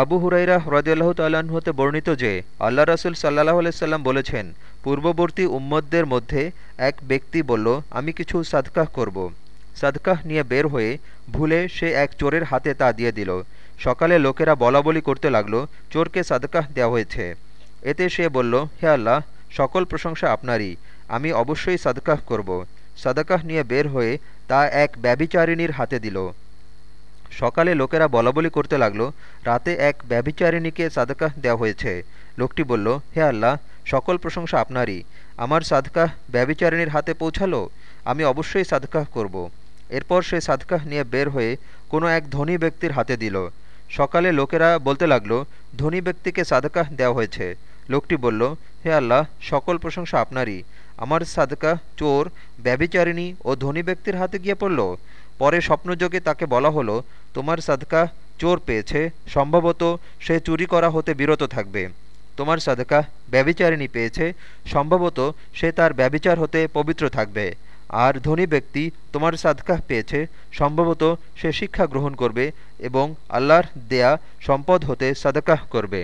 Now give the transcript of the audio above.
আবু হুরাইরা হ্রদিয়াল্লাহ তাল্লাহ্ন হতে বর্ণিত যে, আল্লাহ রাসুল সাল্লাহ আলাইসাল্লাম বলেছেন, পূর্ববর্তী উম্মদদের মধ্যে এক ব্যক্তি বলল, আমি কিছু সাদকাহ করব। সাদকাহ নিয়ে বের হয়ে ভুলে সে এক চোরের হাতে তা দিয়ে দিল সকালে লোকেরা বলাবলি করতে লাগল, চোরকে সাদকাহ দেওয়া হয়েছে এতে সে বলল, হে আল্লাহ, সকল প্রশংসা আপনারই আমি অবশ্যই সাদকাহ করব। সাদাকাহ নিয়ে বের হয়ে তা এক ব্যবিচারিণীর হাতে দিল সকালে লোকেরা বলাবলি করতে লাগল, রাতে এক ব্যভিচারিণীকে সাদকাহ দেওয়া হয়েছে। লোকটি বলল, হে আল্লাহ, সকল প্রশংসা আপনারই। আমার সাদকাহ ব্যবিচারিণীর হাতে পৌঁছালো? আমি অবশ্যই সাদকাহ করব। এরপর সে সাদকাহ নিয়ে বের হয়ে কোনো এক ধনী ব্যক্তির হাতে দিল। সকালে লোকেরা বলতে লাগল, ধনী ব্যক্তিকে সাদকাহ দেওয়া হয়েছে। লোকটি বলল, হে আল্লাহ, সকল প্রশংসা আপনারই। আমার সাদকা চোর ব্যবিচারিণী ও ধনী ব্যক্তির হাতে গিয়ে পড়ল? পরে স্বপ্নযোগে তাকে বলা হলো, তোমার সাদকা চোর পেয়েছে, সম্ভবত সে চুরি করা হতে বিরত থাকবে। তোমার সাদকা ব্যবিচারিণী পেয়েছে, সম্ভবত সে তার ব্যবিচার হতে পবিত্র থাকবে। আর ধনী ব্যক্তি তোমার সাদকাহ পেয়েছে, সম্ভবত সে শিক্ষা গ্রহণ করবে এবং আল্লাহর দেয়া সম্পদ হতে সাদকাহ করবে।